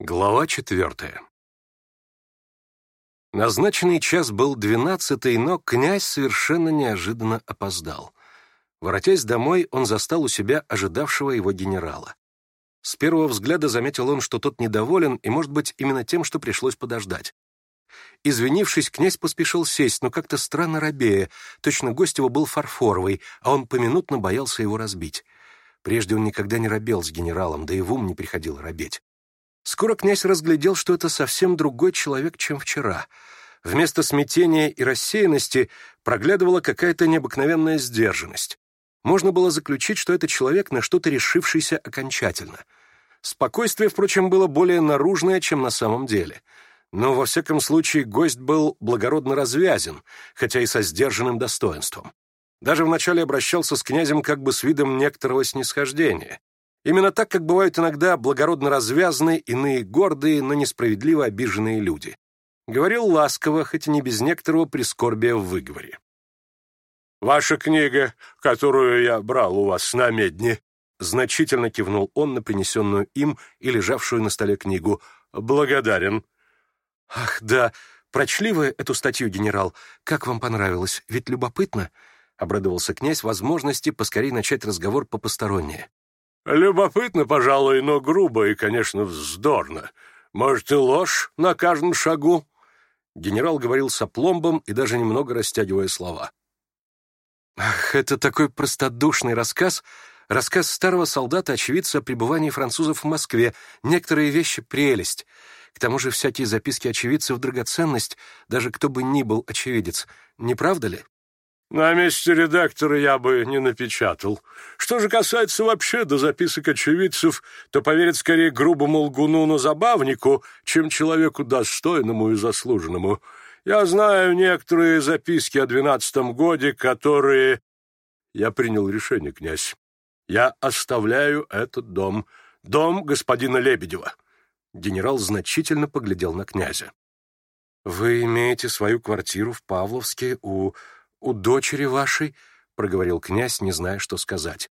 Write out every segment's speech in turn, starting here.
Глава четвертая. Назначенный час был двенадцатый, но князь совершенно неожиданно опоздал. Воротясь домой, он застал у себя ожидавшего его генерала. С первого взгляда заметил он, что тот недоволен, и, может быть, именно тем, что пришлось подождать. Извинившись, князь поспешил сесть, но как-то странно робея. Точно гость его был фарфоровый, а он поминутно боялся его разбить. Прежде он никогда не робел с генералом, да и в ум не приходил робеть. Скоро князь разглядел, что это совсем другой человек, чем вчера. Вместо смятения и рассеянности проглядывала какая-то необыкновенная сдержанность. Можно было заключить, что это человек на что-то решившийся окончательно. Спокойствие, впрочем, было более наружное, чем на самом деле. Но, во всяком случае, гость был благородно развязен, хотя и со сдержанным достоинством. Даже вначале обращался с князем как бы с видом некоторого снисхождения. Именно так, как бывают иногда благородно развязаны, иные гордые, но несправедливо обиженные люди. Говорил ласково, хоть и не без некоторого прискорбия в выговоре. «Ваша книга, которую я брал у вас на медне», значительно кивнул он на принесенную им и лежавшую на столе книгу. «Благодарен». «Ах, да, прочли вы эту статью, генерал? Как вам понравилось? Ведь любопытно?» — обрадовался князь возможности поскорее начать разговор по-постороннее. Любопытно, пожалуй, но грубо и, конечно, вздорно. Может, и ложь на каждом шагу?» Генерал говорил с опломбом и даже немного растягивая слова. «Ах, это такой простодушный рассказ!» Рассказ старого солдата-очевидца о пребывании французов в Москве. Некоторые вещи — прелесть. К тому же всякие записки очевидцев — драгоценность, даже кто бы ни был очевидец. Не правда ли? На месте редактора я бы не напечатал. Что же касается вообще до записок очевидцев, то поверят скорее грубому лгуну, но забавнику, чем человеку достойному и заслуженному. Я знаю некоторые записки о двенадцатом годе, которые... Я принял решение, князь. Я оставляю этот дом. Дом господина Лебедева. Генерал значительно поглядел на князя. «Вы имеете свою квартиру в Павловске у у дочери вашей?» — проговорил князь, не зная, что сказать.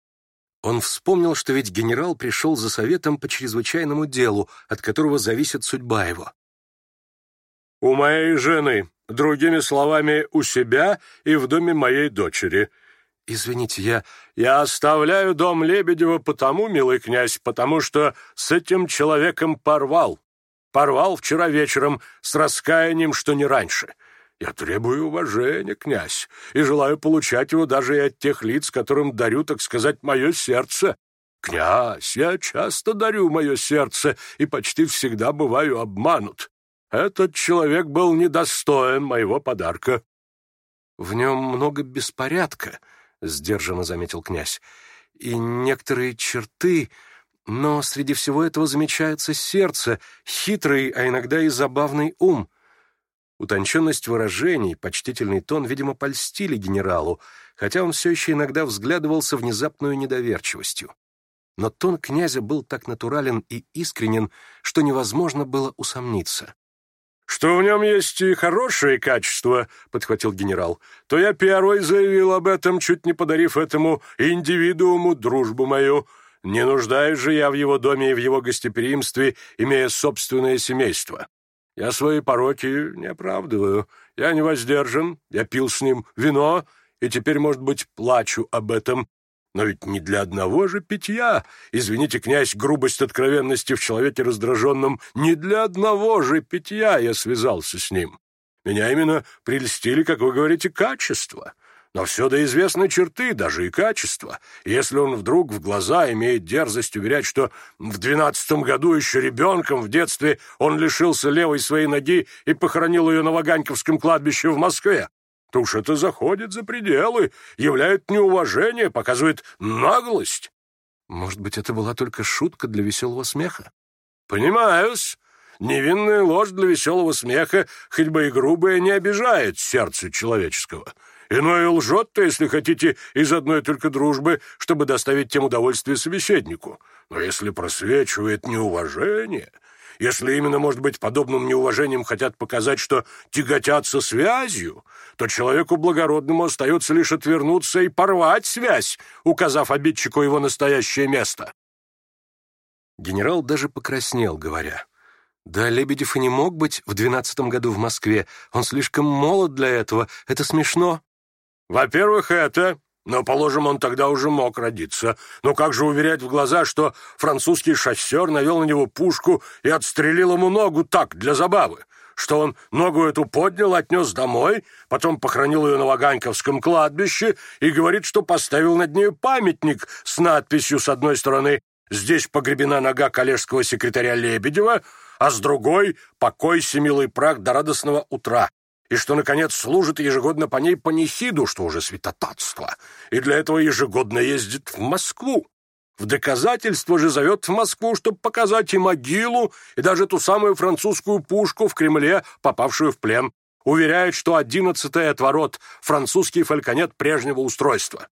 Он вспомнил, что ведь генерал пришел за советом по чрезвычайному делу, от которого зависит судьба его. «У моей жены, другими словами, у себя и в доме моей дочери», «Извините, я...» «Я оставляю дом Лебедева потому, милый князь, потому что с этим человеком порвал. Порвал вчера вечером с раскаянием, что не раньше. Я требую уважения, князь, и желаю получать его даже и от тех лиц, которым дарю, так сказать, мое сердце. Князь, я часто дарю мое сердце и почти всегда бываю обманут. Этот человек был недостоин моего подарка». «В нем много беспорядка», — сдержанно заметил князь, — «и некоторые черты...» Но среди всего этого замечается сердце, хитрый, а иногда и забавный ум. Утонченность выражений, почтительный тон, видимо, польстили генералу, хотя он все еще иногда взглядывался внезапную недоверчивостью. Но тон князя был так натурален и искренен, что невозможно было усомниться. «Что в нем есть и хорошие качества», — подхватил генерал, «то я первый заявил об этом, чуть не подарив этому индивидууму дружбу мою. Не нуждаюсь же я в его доме и в его гостеприимстве, имея собственное семейство. Я свои пороки не оправдываю. Я не воздержан, я пил с ним вино, и теперь, может быть, плачу об этом. Но ведь не для одного же питья. Извините, князь, грубость откровенности в человеке раздраженном. Не для одного же питья я связался с ним. Меня именно прельстили, как вы говорите, качество. Но все Навсюду известны черты, даже и качества. Если он вдруг в глаза имеет дерзость уверять, что в двенадцатом году еще ребенком в детстве он лишился левой своей ноги и похоронил ее на Ваганьковском кладбище в Москве, то уж это заходит за пределы, являет неуважение, показывает наглость. Может быть, это была только шутка для веселого смеха? Понимаюсь, Невинная ложь для веселого смеха, хоть бы и грубая, не обижает сердце человеческого. — Иное лжет если хотите, из одной только дружбы, чтобы доставить тем удовольствие собеседнику. Но если просвечивает неуважение, если именно, может быть, подобным неуважением хотят показать, что тяготятся связью, то человеку благородному остается лишь отвернуться и порвать связь, указав обидчику его настоящее место. Генерал даже покраснел, говоря. Да Лебедев и не мог быть в двенадцатом году в Москве. Он слишком молод для этого. Это смешно. Во-первых, это... Но, положим, он тогда уже мог родиться. Но как же уверять в глаза, что французский шоссер навел на него пушку и отстрелил ему ногу так, для забавы? что он ногу эту поднял, отнес домой, потом похоронил ее на Ваганьковском кладбище и говорит, что поставил над ней памятник с надписью с одной стороны «Здесь погребена нога коллежского секретаря Лебедева», а с другой «Покойся, милый прах, до радостного утра» и что, наконец, служит ежегодно по ней панихиду, что уже святотатство, и для этого ежегодно ездит в Москву. В доказательство же зовет в Москву, чтобы показать и могилу, и даже ту самую французскую пушку в Кремле, попавшую в плен. Уверяет, что одиннадцатый отворот, французский фальконет прежнего устройства.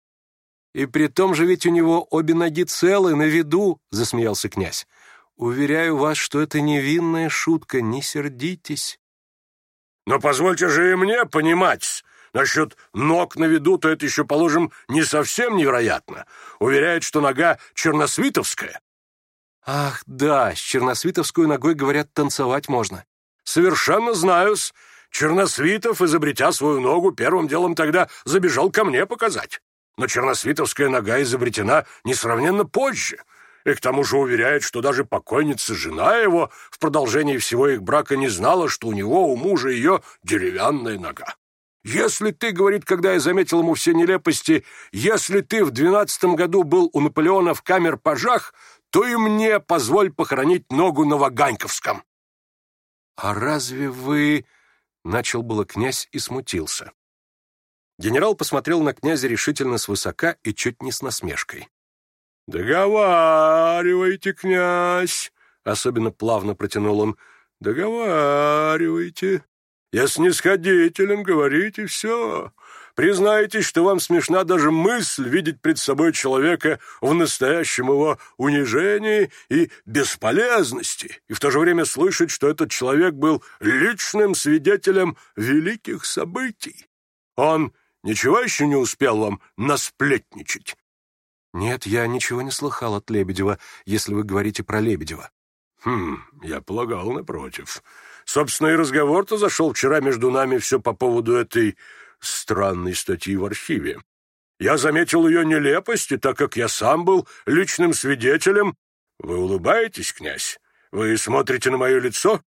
«И при том же ведь у него обе ноги целы, на виду», — засмеялся князь. «Уверяю вас, что это невинная шутка, не сердитесь». Но позвольте же и мне понимать, насчет ног на виду, то это еще, положим, не совсем невероятно. Уверяет, что нога черносвитовская. Ах, да, с черносвитовской ногой, говорят, танцевать можно. Совершенно знаю-с. Черносвитов, изобретя свою ногу, первым делом тогда забежал ко мне показать. Но черносвитовская нога изобретена несравненно позже — и к тому же уверяет, что даже покойница, жена его, в продолжении всего их брака не знала, что у него, у мужа ее деревянная нога. «Если ты, — говорит, когда я заметил ему все нелепости, — если ты в двенадцатом году был у Наполеона в камер-пажах, то и мне позволь похоронить ногу на Ваганьковском». «А разве вы...» — начал было князь и смутился. Генерал посмотрел на князя решительно свысока и чуть не с насмешкой. «Договаривайте, князь!» — особенно плавно протянул он. «Договаривайте. Я снисходителен, говорите все. Признайтесь, что вам смешна даже мысль видеть пред собой человека в настоящем его унижении и бесполезности, и в то же время слышать, что этот человек был личным свидетелем великих событий. Он ничего еще не успел вам насплетничать». «Нет, я ничего не слыхал от Лебедева, если вы говорите про Лебедева». «Хм, я полагал, напротив. Собственно, и разговор-то зашел вчера между нами все по поводу этой странной статьи в архиве. Я заметил ее нелепости, так как я сам был личным свидетелем. Вы улыбаетесь, князь? Вы смотрите на мое лицо?»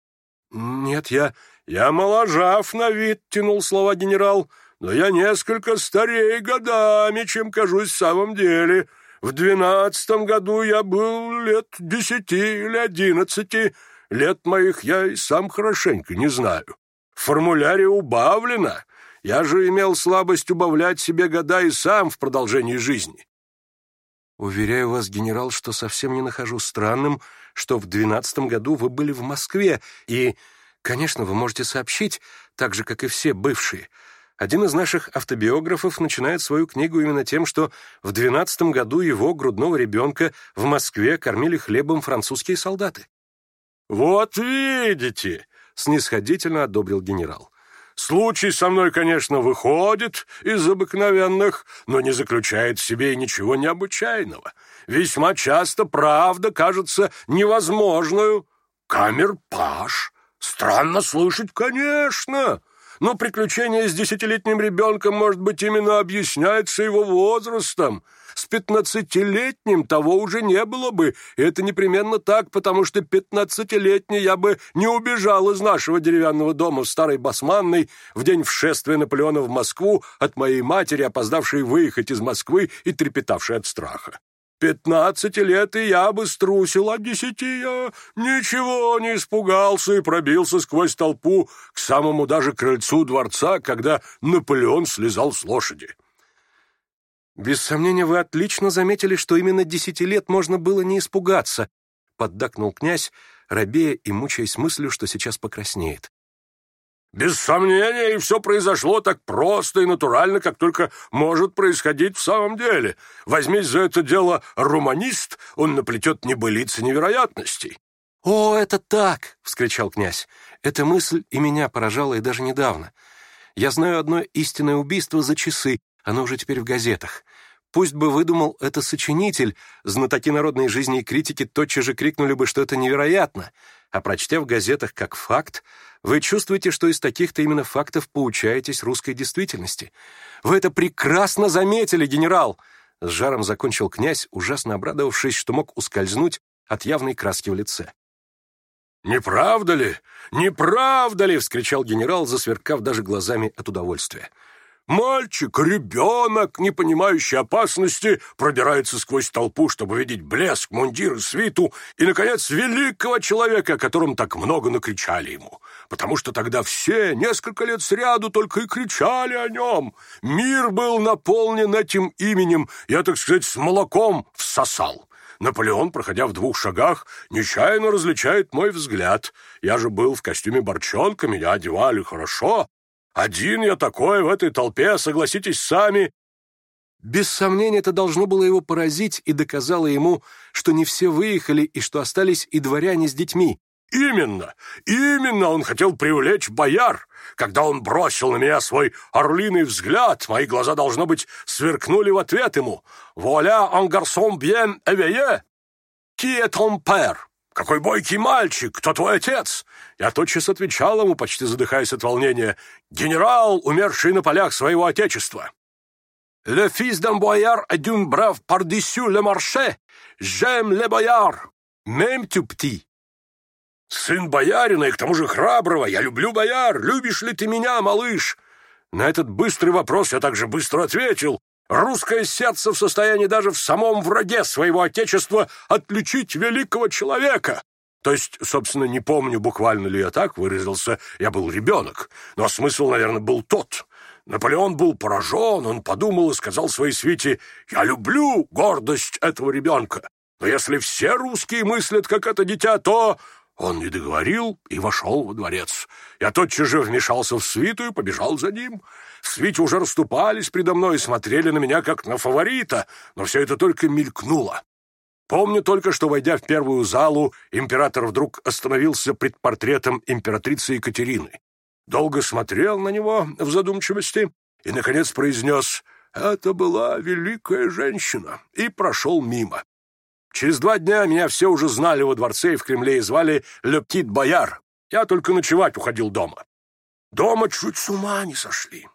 «Нет, я...» «Я моложав на вид», — тянул слова генерал, — но я несколько старее годами, чем кажусь в самом деле. В двенадцатом году я был лет десяти или одиннадцати, лет моих я и сам хорошенько не знаю. В формуляре убавлено, я же имел слабость убавлять себе года и сам в продолжении жизни. Уверяю вас, генерал, что совсем не нахожу странным, что в двенадцатом году вы были в Москве, и, конечно, вы можете сообщить, так же, как и все бывшие, один из наших автобиографов начинает свою книгу именно тем, что в 12 году его, грудного ребенка, в Москве кормили хлебом французские солдаты. «Вот видите!» — снисходительно одобрил генерал. «Случай со мной, конечно, выходит из обыкновенных, но не заключает в себе ничего необычайного. Весьма часто правда кажется невозможную. Камерпаш! Странно слышать, конечно!» Но приключение с десятилетним ребенком, может быть, именно объясняется его возрастом. С пятнадцатилетним того уже не было бы, и это непременно так, потому что пятнадцатилетний я бы не убежал из нашего деревянного дома в Старой Басманной в день вшествия Наполеона в Москву от моей матери, опоздавшей выехать из Москвы и трепетавшей от страха. Пятнадцати лет, и я бы струсил от десяти. Я ничего не испугался и пробился сквозь толпу к самому даже крыльцу дворца, когда Наполеон слезал с лошади. Без сомнения, вы отлично заметили, что именно десяти лет можно было не испугаться, поддакнул князь, робея и мучаясь мыслью, что сейчас покраснеет. Без сомнения, и все произошло так просто и натурально, как только может происходить в самом деле. Возьмись за это дело руманист, он наплетет небылицы невероятностей. «О, это так!» — вскричал князь. Эта мысль и меня поражала, и даже недавно. Я знаю одно истинное убийство за часы, оно уже теперь в газетах. Пусть бы выдумал это сочинитель, знатоки народной жизни и критики тотчас же крикнули бы, что это невероятно. А прочтя в газетах как факт, вы чувствуете, что из таких-то именно фактов поучаетесь русской действительности. Вы это прекрасно заметили, генерал!» С жаром закончил князь, ужасно обрадовавшись, что мог ускользнуть от явной краски в лице. «Не правда ли? Не правда ли?» — вскричал генерал, засверкав даже глазами от удовольствия. Мальчик, ребенок, не понимающий опасности, пробирается сквозь толпу, чтобы видеть блеск, мундир и свиту, и, наконец, великого человека, о котором так много накричали ему. Потому что тогда все несколько лет сряду только и кричали о нем. Мир был наполнен этим именем, я, так сказать, с молоком всосал. Наполеон, проходя в двух шагах, нечаянно различает мой взгляд. Я же был в костюме борчонка, меня одевали хорошо, один я такой в этой толпе, согласитесь сами!» Без сомнения, это должно было его поразить и доказало ему, что не все выехали и что остались и дворяне с детьми. «Именно! Именно он хотел привлечь бояр! Когда он бросил на меня свой орлиный взгляд, мои глаза, должно быть, сверкнули в ответ ему. «Вуаля, Ангарсон бьен эвее! Ки это? Какой бойкий мальчик! Кто твой отец?» Я тотчас отвечал ему, почти задыхаясь от волнения. «Генерал, умерший на полях своего отечества!» «Le fils d'un boyard et d'un brave par-dessus le marché! J'aime le boyard! Même tu petit!» «Сын боярина и к тому же храброго! Я люблю бояр! Любишь ли ты меня, малыш?» На этот быстрый вопрос я также быстро ответил. Русское сердце в состоянии даже в самом враге своего отечества отличить великого человека. То есть, собственно, не помню, буквально ли я так выразился, я был ребенок, но смысл, наверное, был тот. Наполеон был поражен, он подумал и сказал своей свите, «Я люблю гордость этого ребенка, но если все русские мыслят, как это дитя, то...» Он не договорил и вошел во дворец. Я тотчас же вмешался в свиту и побежал за ним. Свич уже расступались предо мной и смотрели на меня как на фаворита, но все это только мелькнуло. Помню только, что, войдя в первую залу, император вдруг остановился пред портретом императрицы Екатерины. Долго смотрел на него в задумчивости и, наконец, произнес «Это была великая женщина» и прошел мимо. Через два дня меня все уже знали во дворце и в Кремле и звали «Лептит-бояр». Я только ночевать уходил дома. Дома чуть с ума не сошли.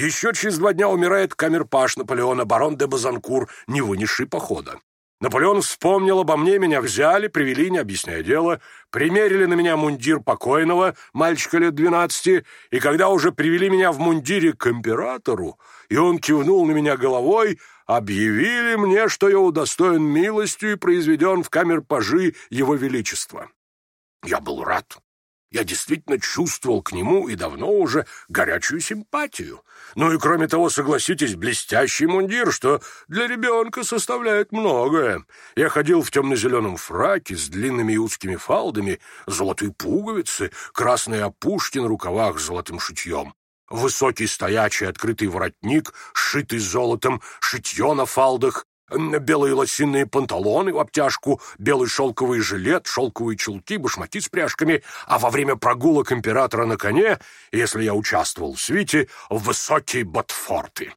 Еще через два дня умирает камерпаш Наполеона, барон де Базанкур, не вынесший похода. Наполеон вспомнил обо мне, меня взяли, привели, не объясняя дело, примерили на меня мундир покойного, мальчика лет двенадцати, и когда уже привели меня в мундире к императору, и он кивнул на меня головой, объявили мне, что я удостоен милостью и произведен в камерпажи его величества. Я был рад. Я действительно чувствовал к нему и давно уже горячую симпатию. Ну и кроме того, согласитесь, блестящий мундир, что для ребенка составляет многое. Я ходил в темно-зеленом фраке с длинными и узкими фалдами, золотые пуговицы, красные опушки на рукавах с золотым шитьем. Высокий стоячий открытый воротник, шитый золотом, шитье на фалдах, белые лосиные панталоны в обтяжку, белый шелковый жилет, шелковые чулки, башмаки с пряжками, а во время прогулок императора на коне, если я участвовал в свите, высокие ботфорты.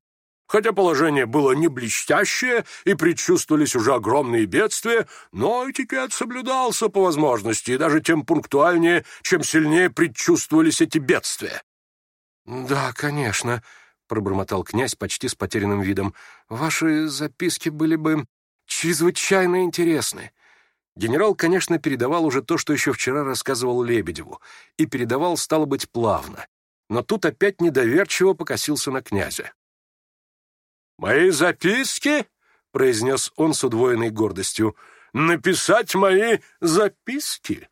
Хотя положение было не блестящее и предчувствовались уже огромные бедствия, но этикет соблюдался по возможности, и даже тем пунктуальнее, чем сильнее предчувствовались эти бедствия. «Да, конечно», пробормотал князь почти с потерянным видом. «Ваши записки были бы чрезвычайно интересны». Генерал, конечно, передавал уже то, что еще вчера рассказывал Лебедеву, и передавал, стало быть, плавно. Но тут опять недоверчиво покосился на князя. «Мои записки?» — произнес он с удвоенной гордостью. «Написать мои записки?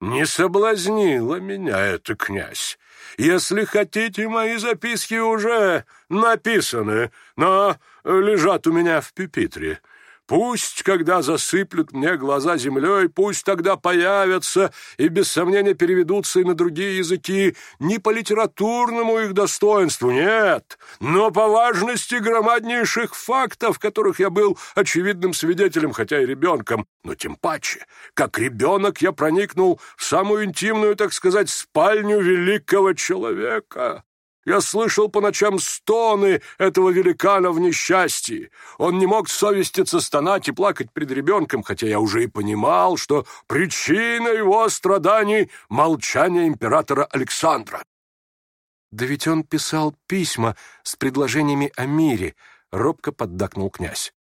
Не соблазнила меня эта князь. Если хотите, мои записки уже написаны, но лежат у меня в пюпитре. Пусть, когда засыплют мне глаза землей, пусть тогда появятся и без сомнения переведутся и на другие языки, не по литературному их достоинству, нет, но по важности громаднейших фактов, которых я был очевидным свидетелем, хотя и ребенком, но тем паче, как ребенок я проникнул в самую интимную, так сказать, спальню великого человека. Я слышал по ночам стоны этого великана в несчастье. Он не мог совеститься стонать и плакать пред ребенком, хотя я уже и понимал, что причина его страданий — молчание императора Александра. «Да ведь он писал письма с предложениями о мире», — робко поддакнул князь.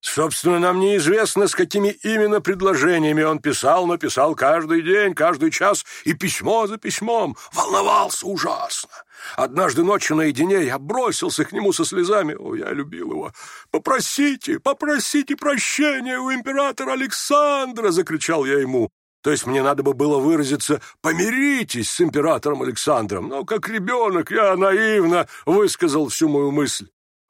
Собственно, нам неизвестно, с какими именно предложениями он писал, но писал каждый день, каждый час и письмо за письмом. Волновался ужасно. Однажды ночью наедине я бросился к нему со слезами. О, я любил его. «Попросите, попросите прощения у императора Александра!» — закричал я ему. То есть мне надо бы было выразиться «помиритесь с императором Александром». Но как ребенок я наивно высказал всю мою мысль.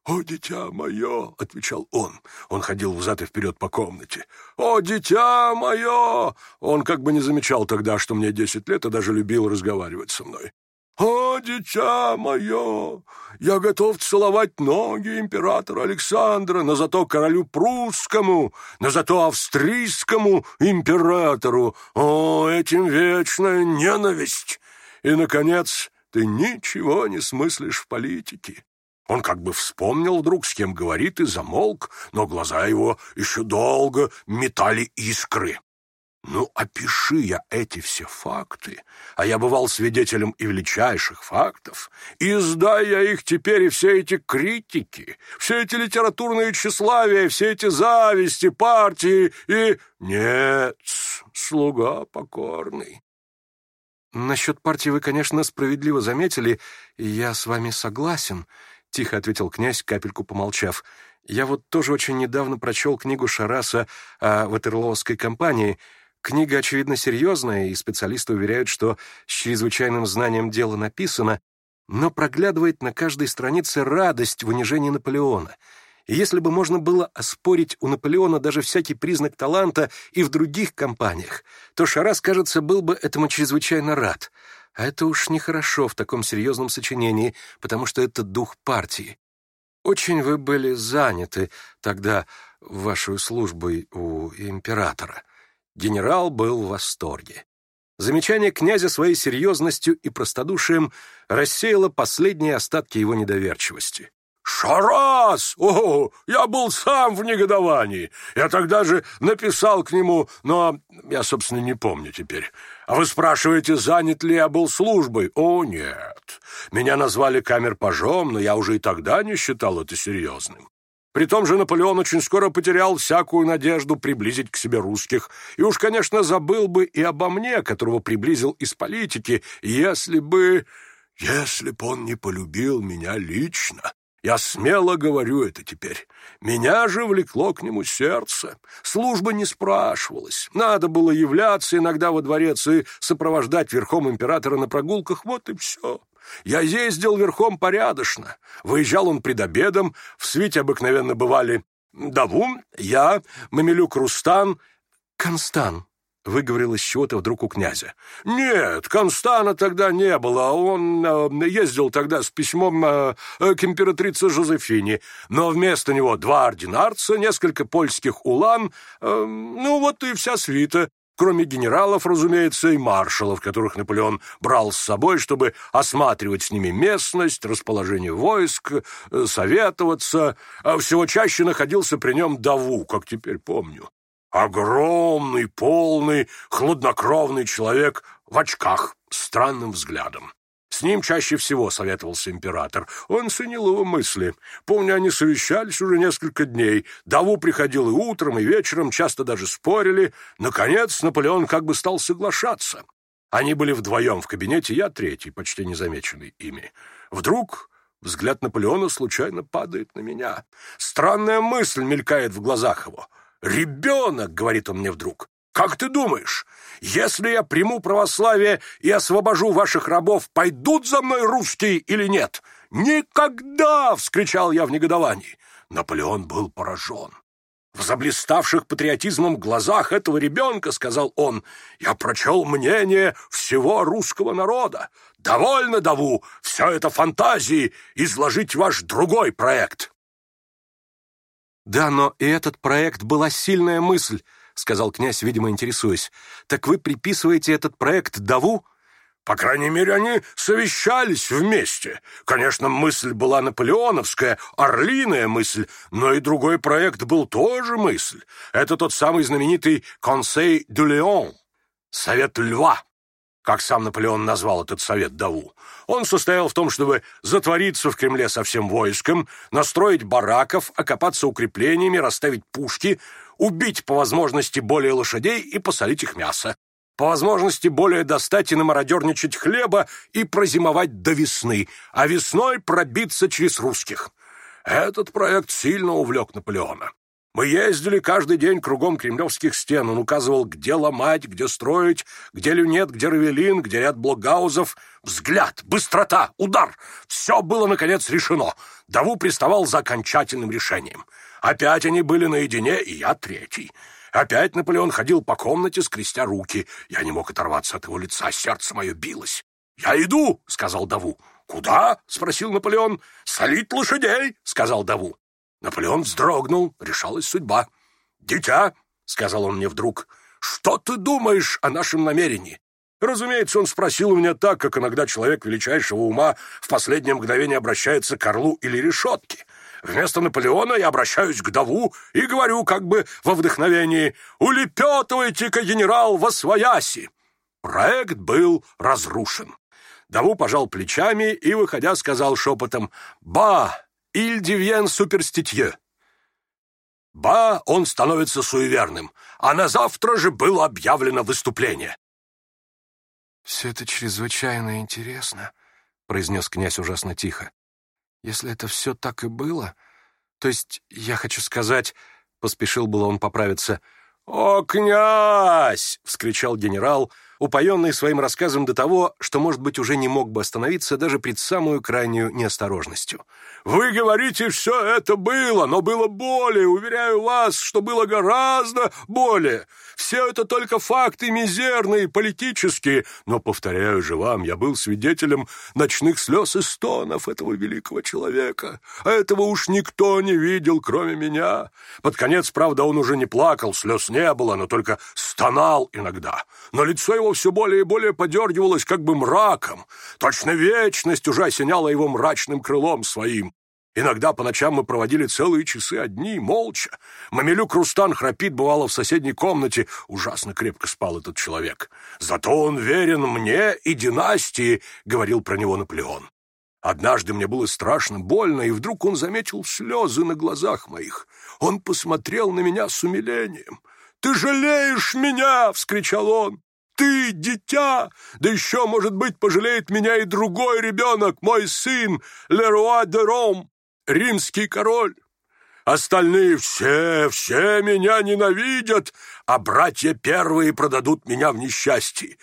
«О, дитя мое!» — отвечал он. Он ходил взад и вперед по комнате. «О, дитя мое!» Он как бы не замечал тогда, что мне десять лет, и даже любил разговаривать со мной. «О, дитя мое! Я готов целовать ноги императора Александра, но зато королю прусскому, но зато австрийскому императору! О, этим вечная ненависть! И, наконец, ты ничего не смыслишь в политике!» Он как бы вспомнил вдруг, с кем говорит, и замолк, но глаза его еще долго метали искры. Ну, опиши я эти все факты, а я бывал свидетелем и величайших фактов, и сдай я их теперь, и все эти критики, все эти литературные тщеславия, все эти зависти, партии и... Нет, слуга покорный. Насчет партии вы, конечно, справедливо заметили, и я с вами согласен, —— тихо ответил князь, капельку помолчав. «Я вот тоже очень недавно прочел книгу Шараса о Ватерлоосской компании. Книга, очевидно, серьезная, и специалисты уверяют, что с чрезвычайным знанием дела написано, но проглядывает на каждой странице радость в унижении Наполеона. И если бы можно было оспорить у Наполеона даже всякий признак таланта и в других компаниях, то Шарас, кажется, был бы этому чрезвычайно рад. А это уж нехорошо в таком серьезном сочинении, потому что это дух партии. Очень вы были заняты тогда вашей службой у императора. Генерал был в восторге. Замечание князя своей серьезностью и простодушием рассеяло последние остатки его недоверчивости. Шарас! О, я был сам в негодовании. Я тогда же написал к нему, но я, собственно, не помню теперь. А вы спрашиваете, занят ли я был службой? О, нет. Меня назвали камерпажом, но я уже и тогда не считал это серьезным. При том же Наполеон очень скоро потерял всякую надежду приблизить к себе русских, и уж, конечно, забыл бы и обо мне, которого приблизил из политики, если бы... если бы он не полюбил меня лично. Я смело говорю это теперь. Меня же влекло к нему сердце. Служба не спрашивалась. Надо было являться иногда во дворец и сопровождать верхом императора на прогулках. Вот и все. Я ездил верхом порядочно. Выезжал он пред обедом. В свете обыкновенно бывали Давум, я, Мамилюк Рустан, Констан. Выговорилось из чего-то вдруг у князя. «Нет, Констана тогда не было, он э, ездил тогда с письмом э, э, к императрице Жозефине, но вместо него два ординарца, несколько польских улан, э, ну вот и вся свита, кроме генералов, разумеется, и маршалов, которых Наполеон брал с собой, чтобы осматривать с ними местность, расположение войск, э, советоваться, а всего чаще находился при нем Даву, как теперь помню». Огромный, полный, хладнокровный человек в очках, странным взглядом. С ним чаще всего советовался император. Он ценил его мысли. Помню, они совещались уже несколько дней. Даву приходил и утром, и вечером, часто даже спорили. Наконец, Наполеон как бы стал соглашаться. Они были вдвоем в кабинете, я третий, почти незамеченный ими. Вдруг взгляд Наполеона случайно падает на меня. Странная мысль мелькает в глазах его — «Ребенок», — говорит он мне вдруг, — «как ты думаешь, если я приму православие и освобожу ваших рабов, пойдут за мной русские или нет?» «Никогда!» — вскричал я в негодовании. Наполеон был поражен. В заблиставших патриотизмом глазах этого ребенка, сказал он, я прочел мнение всего русского народа. Довольно, Даву, все это фантазии, изложить ваш другой проект. «Да, но и этот проект была сильная мысль», — сказал князь, видимо, интересуясь. «Так вы приписываете этот проект Даву?» По крайней мере, они совещались вместе. Конечно, мысль была наполеоновская, орлиная мысль, но и другой проект был тоже мысль. Это тот самый знаменитый «Консей де Леон» — «Совет льва» как сам Наполеон назвал этот совет Даву. Он состоял в том, чтобы затвориться в Кремле со всем войском, настроить бараков, окопаться укреплениями, расставить пушки, убить по возможности более лошадей и посолить их мясо. По возможности более достать и намародерничать хлеба и прозимовать до весны, а весной пробиться через русских. Этот проект сильно увлек Наполеона. Мы ездили каждый день кругом кремлевских стен. Он указывал, где ломать, где строить, где люнет, где равелин, где ряд блокгаузов. Взгляд, быстрота, удар. Все было, наконец, решено. Даву приставал за окончательным решением. Опять они были наедине, и я третий. Опять Наполеон ходил по комнате, скрестя руки. Я не мог оторваться от его лица, сердце мое билось. «Я иду!» — сказал Даву. «Куда?» — спросил Наполеон. «Солить лошадей!» — сказал Даву. Наполеон вздрогнул, решалась судьба. «Дитя!» — сказал он мне вдруг. «Что ты думаешь о нашем намерении?» Разумеется, он спросил у меня так, как иногда человек величайшего ума в последнее мгновение обращается к орлу или решетке. Вместо Наполеона я обращаюсь к Даву и говорю как бы во вдохновении «Улепетывайте-ка, генерал, во свояси!» Проект был разрушен. Даву пожал плечами и, выходя, сказал шепотом «Ба!» il devient superstitieux. Ба, он становится суеверным, а на завтра же было объявлено выступление. «Все это чрезвычайно интересно», — произнес князь ужасно тихо. «Если это все так и было, то есть, я хочу сказать...» — поспешил было он поправиться. «О, князь!» — вскричал генерал — упоенный своим рассказом до того, что, может быть, уже не мог бы остановиться даже пред самую крайнюю неосторожностью. «Вы говорите, все это было, но было более, уверяю вас, что было гораздо более. Все это только факты мизерные, политические, но, повторяю же вам, я был свидетелем ночных слез и стонов этого великого человека, а этого уж никто не видел, кроме меня. Под конец, правда, он уже не плакал, слез не было, но только стонал иногда, но лицо его его все более и более подергивалось как бы мраком. Точно вечность уже осеняла его мрачным крылом своим. Иногда по ночам мы проводили целые часы одни, молча. Мамилюк Рустан храпит, бывало, в соседней комнате. Ужасно крепко спал этот человек. Зато он верен мне и династии, — говорил про него Наполеон. Однажды мне было страшно больно, и вдруг он заметил слезы на глазах моих. Он посмотрел на меня с умилением. «Ты жалеешь меня!» — вскричал он ты, дитя! Да еще, может быть, пожалеет меня и другой ребенок, мой сын, Леруа де Ром, римский король. Остальные все, все меня ненавидят, а братья первые продадут меня в несчастье.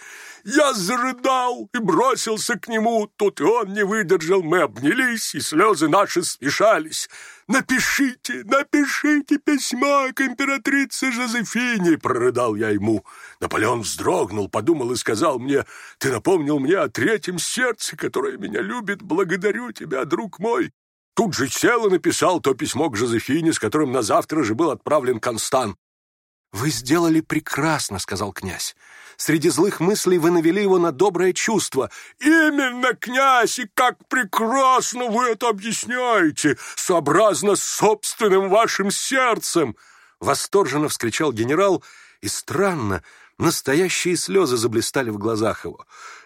Я зарыдал и бросился к нему. Тут и он не выдержал, мы обнялись, и слезы наши смешались. «Напишите, напишите письма к императрице Жозефине!» — прорыдал я ему. Наполеон вздрогнул, подумал и сказал мне, «Ты напомнил мне о третьем сердце, которое меня любит. Благодарю тебя, друг мой!» Тут же сел и написал то письмо к Жозефине, с которым на завтра же был отправлен Констант. «Вы сделали прекрасно», — сказал князь. «Среди злых мыслей вы навели его на доброе чувство». «Именно, князь, и как прекрасно вы это объясняете, сообразно с собственным вашим сердцем!» Восторженно вскричал генерал, и странно, настоящие слезы заблистали в глазах его.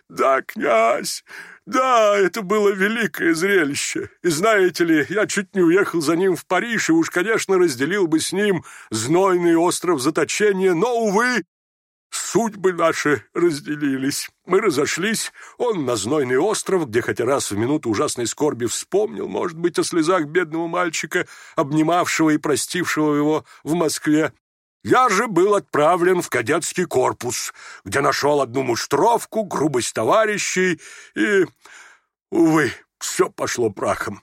Да, князь, да, это было великое зрелище. И знаете ли, я чуть не уехал за ним в Париж, и уж, конечно, разделил бы с ним знойный остров заточения, но, увы, судьбы наши разделились. Мы разошлись, он на знойный остров, где хотя раз в минуту ужасной скорби вспомнил, может быть, о слезах бедного мальчика, обнимавшего и простившего его в Москве, я же был отправлен в кадетский корпус, где нашел одну муштровку, грубость товарищей, и, увы, все пошло прахом.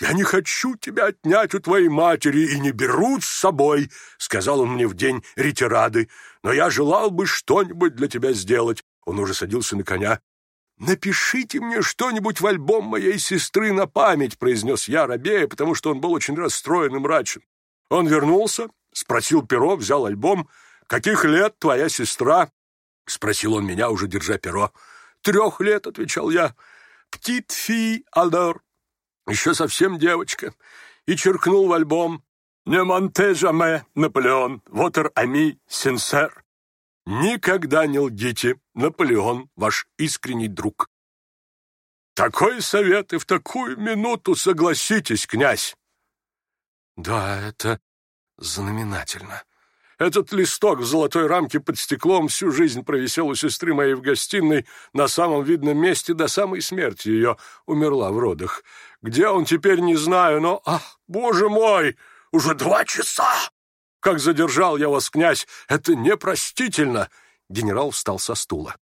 «Я не хочу тебя отнять у твоей матери и не берут с собой», — сказал он мне в день ретирады, «но я желал бы что-нибудь для тебя сделать». Он уже садился на коня. «Напишите мне что-нибудь в альбом моей сестры на память», — произнес я Робея, потому что он был очень расстроен и мрачен. Он вернулся, Спросил перо, взял альбом. «Каких лет твоя сестра?» Спросил он меня, уже держа перо. «Трех лет», — отвечал я. «Птит фи алор». Еще совсем девочка. И черкнул в альбом. «Не монте жаме, Наполеон, вотер ами, сенсер». «Никогда не лгите, Наполеон, ваш искренний друг». «Такой совет и в такую минуту согласитесь, князь!» «Да, это Знаменательно. Этот листок в золотой рамке под стеклом всю жизнь провисел у сестры моей в гостиной на самом видном месте до самой смерти ее. Умерла в родах. Где он теперь, не знаю, но... Ах, боже мой! Уже два часа! Как задержал я вас, князь! Это непростительно!» Генерал встал со стула.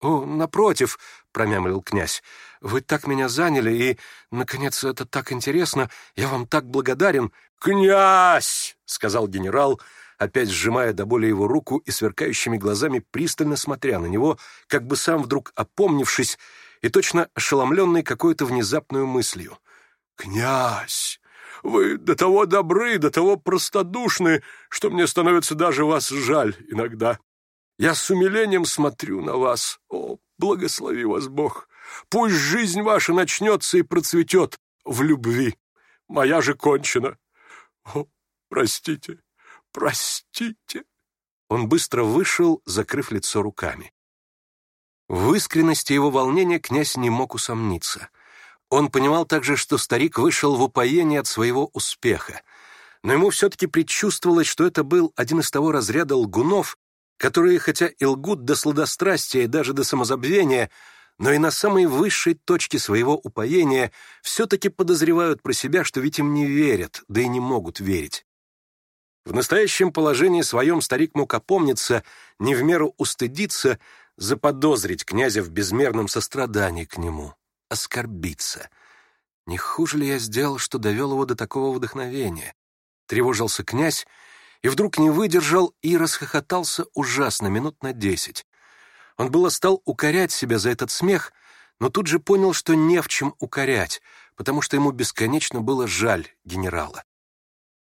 «О, напротив!» — промямлил князь. Вы так меня заняли, и, наконец, это так интересно. Я вам так благодарен. «Князь!» — сказал генерал, опять сжимая до боли его руку и сверкающими глазами пристально смотря на него, как бы сам вдруг опомнившись и точно ошеломленный какой-то внезапной мыслью. «Князь! Вы до того добры, до того простодушны, что мне становится даже вас жаль иногда. Я с умилением смотрю на вас. О, благослови вас Бог! Пусть жизнь ваша начнется и процветет в любви. Моя же кончена. О, простите, простите. Он быстро вышел, закрыв лицо руками. В искренности его волнения князь не мог усомниться. Он понимал также, что старик вышел в упоение от своего успеха, но ему все-таки предчувствовалось, что это был один из того разряда лгунов, которые, хотя и лгут до сладострастия и даже до самозабвения, но и на самой высшей точке своего упоения все-таки подозревают про себя, что ведь им не верят, да и не могут верить. В настоящем положении своем старик мог опомниться, не в меру устыдиться, заподозрить князя в безмерном сострадании к нему, оскорбиться. Не хуже ли я сделал, что довел его до такого вдохновения? Тревожился князь и вдруг не выдержал и расхохотался ужасно минут на десять. Он было стал укорять себя за этот смех, но тут же понял, что не в чем укорять, потому что ему бесконечно было жаль генерала.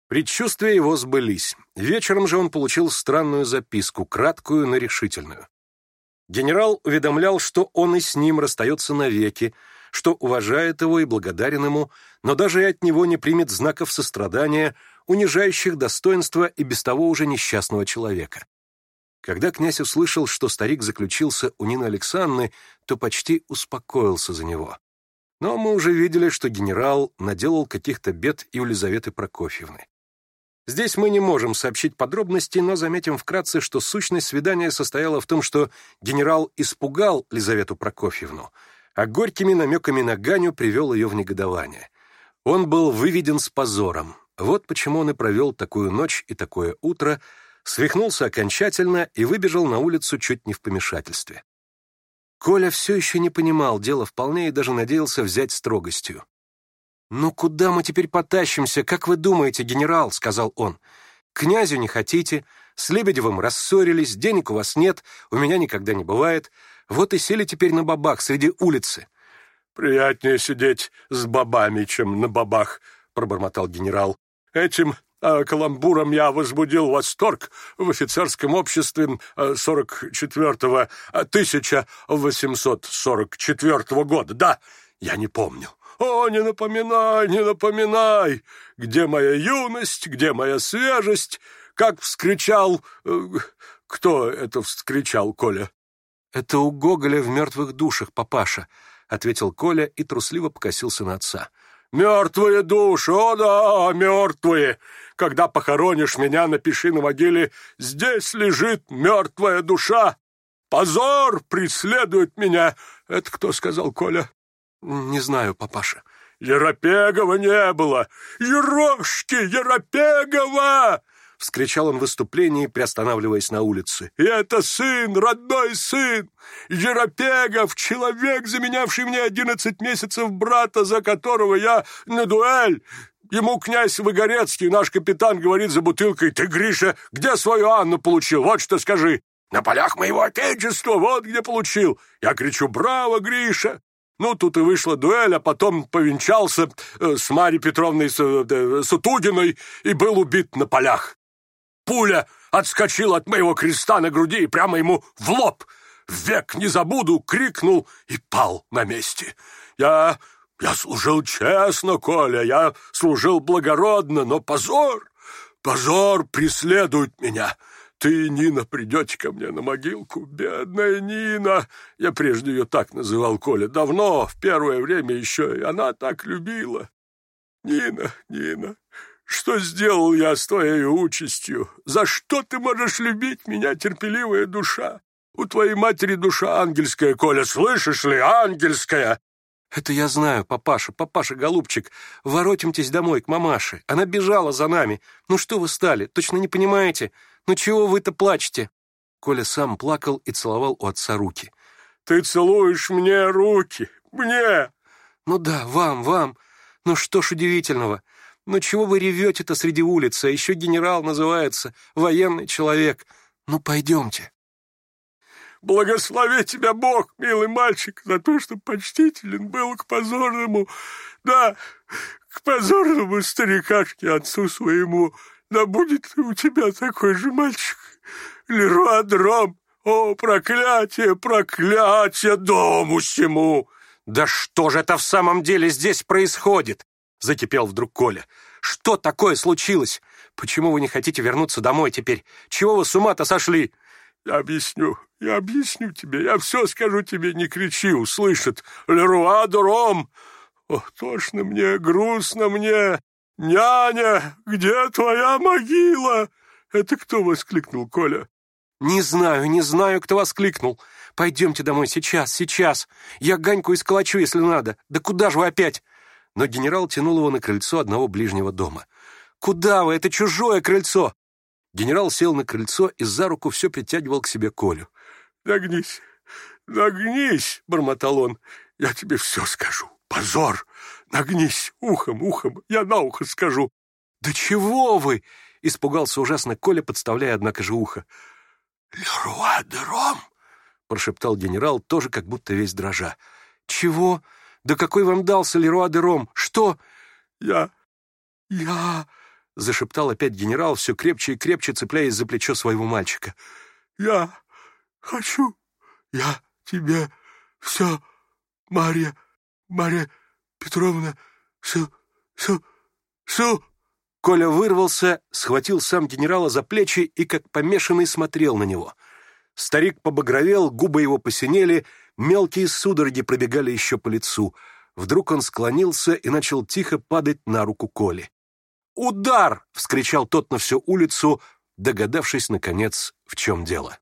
Предчувствия его сбылись. Вечером же он получил странную записку, краткую, но решительную. Генерал уведомлял, что он и с ним расстается навеки, что уважает его и благодарен ему, но даже и от него не примет знаков сострадания, унижающих достоинства и без того уже несчастного человека. Когда князь услышал, что старик заключился у Нины Александры, то почти успокоился за него. Но мы уже видели, что генерал наделал каких-то бед и у Лизаветы Прокофьевны. Здесь мы не можем сообщить подробности, но заметим вкратце, что сущность свидания состояла в том, что генерал испугал Лизавету Прокофьевну, а горькими намеками на Ганю привел ее в негодование. Он был выведен с позором. Вот почему он и провел такую ночь и такое утро — Свихнулся окончательно и выбежал на улицу чуть не в помешательстве. Коля все еще не понимал дело вполне и даже надеялся взять строгостью. «Ну куда мы теперь потащимся, как вы думаете, генерал?» — сказал он. «Князю не хотите, с Лебедевым рассорились, денег у вас нет, у меня никогда не бывает. Вот и сели теперь на бабах среди улицы». «Приятнее сидеть с бабами, чем на бабах», — пробормотал генерал. «Этим каламбуром я возбудил восторг в офицерском обществе сорок четвертого тысяча восемьсот сорок четвертого года. Да, я не помню. О, не напоминай, не напоминай! Где моя юность, где моя свежесть? Как вскричал... Кто это вскричал, Коля? Это у Гоголя в мертвых душах, папаша, ответил Коля и трусливо покосился на отца. «Мертвые души! О да, мертвые! когда похоронишь меня напиши на могиле, здесь лежит мертвая душа. Позор преследует меня. Это кто сказал, Коля? Не знаю, папаша. Еропегова не было. Ерошки, Еропегова! — вскричал он в выступлении, приостанавливаясь на улице. «И это сын, родной сын! Еропегов, человек, заменявший мне одиннадцать месяцев брата, за которого я на дуэль! Ему князь Выгорецкий, наш капитан, говорит за бутылкой, ты, Гриша, где свою Анну получил? Вот что скажи. На полях моего отечества, вот где получил. Я кричу, браво, Гриша. Ну, тут и вышла дуэль, а потом повенчался э, с Марьей Петровной э, Сутудиной и был убит на полях. Пуля отскочила от моего креста на груди и прямо ему в лоб. Век не забуду, крикнул и пал на месте. Я я служил честно, Коля, я служил благородно, но позор, позор преследует меня. Ты, Нина, придете ко мне на могилку, бедная Нина. Я прежде ее так называл Коля. Давно, в первое время еще, и она так любила. Нина, Нина, что сделал я с твоей участью? За что ты можешь любить меня, терпеливая душа? У твоей матери душа ангельская, Коля, слышишь ли, ангельская? Это я знаю, папаша, папаша, голубчик. Воротимтесь домой к мамаше. Она бежала за нами. Ну что вы стали? Точно не понимаете? Ну чего вы-то плачете?» Коля сам плакал и целовал у отца руки. «Ты целуешь мне руки! Мне!» «Ну да, вам, вам! Ну что ж удивительного! Ну чего вы ревете-то среди улицы? А Еще генерал называется, военный человек. Ну пойдемте!» Благослови тебя Бог, милый мальчик, за то, что почтителен был к позорному, да, к позорному старикашке отцу своему. Да будет у тебя такой же мальчик, Леруа Дром. О, проклятие, проклятие дому всему! Да что же это в самом деле здесь происходит? Закипел вдруг Коля. Что такое случилось? Почему вы не хотите вернуться домой теперь? Чего вы с ума-то сошли? Я объясню, я объясню тебе, я все скажу тебе, не кричи, услышит. Леруа дуром! О, тошно мне, грустно мне! Няня, где твоя могила? Это кто воскликнул, Коля? Не знаю, не знаю, кто воскликнул. Пойдемте домой сейчас, сейчас. Я Ганьку исколочу, если надо. Да куда же вы опять? Но генерал тянул его на крыльцо одного ближнего дома. Куда вы? Это чужое крыльцо! Генерал сел на крыльцо и за руку все притягивал к себе Колю. «Нагнись! Нагнись!» — бормотал он. «Я тебе все скажу! Позор! Нагнись! Ухом, ухом! Я на ухо скажу!» «Да чего вы!» — испугался ужасно Коля, подставляя, однако же, ухо. «Леруа де — прошептал генерал, тоже как будто весь дрожа. «Чего? Да какой вам дался Леруа де Что?» «Я... я...» зашептал опять генерал, все крепче и крепче цепляясь за плечо своего мальчика. «Я хочу! Я тебе все, Марья, Марья Петровна, все, все, все!» Коля вырвался, схватил сам генерала за плечи и, как помешанный, смотрел на него. Старик побагровел, губы его посинели, мелкие судороги пробегали еще по лицу. Вдруг он склонился и начал тихо падать на руку Коли. «Удар!» — вскричал тот на всю улицу, догадавшись, наконец, в чем дело.